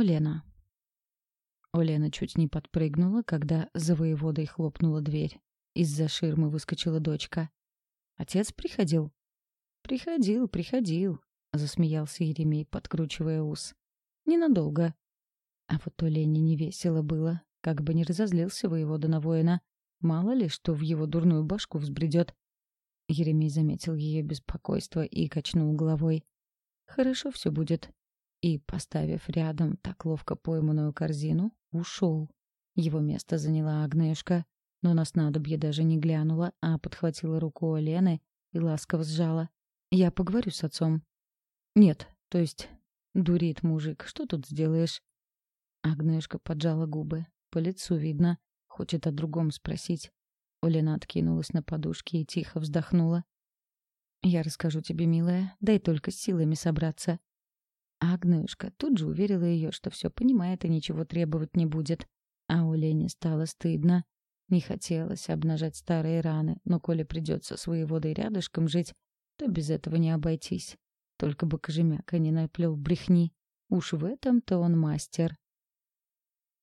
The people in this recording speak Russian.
Олена. Олена чуть не подпрыгнула, когда за воеводой хлопнула дверь. Из-за ширмы выскочила дочка. «Отец приходил?» «Приходил, приходил», — засмеялся Еремей, подкручивая ус. «Ненадолго». А вот Олене не весело было, как бы не разозлился воевода на воина. Мало ли, что в его дурную башку взбредет. Еремей заметил ее беспокойство и качнул головой. «Хорошо все будет и, поставив рядом так ловко пойманную корзину, ушел. Его место заняла Агнешка, но на снадобье даже не глянула, а подхватила руку Лены и ласково сжала. «Я поговорю с отцом». «Нет, то есть...» «Дурит мужик, что тут сделаешь?» Агнешка поджала губы. По лицу видно. Хочет о другом спросить. Олена откинулась на подушке и тихо вздохнула. «Я расскажу тебе, милая, дай только с силами собраться. А Агнюшка тут же уверила ее, что все понимает и ничего требовать не будет. А у Лени стало стыдно. Не хотелось обнажать старые раны, но коли придется с воеводой рядышком жить, то без этого не обойтись. Только бы Кожемяка не наплел брехни. Уж в этом-то он мастер.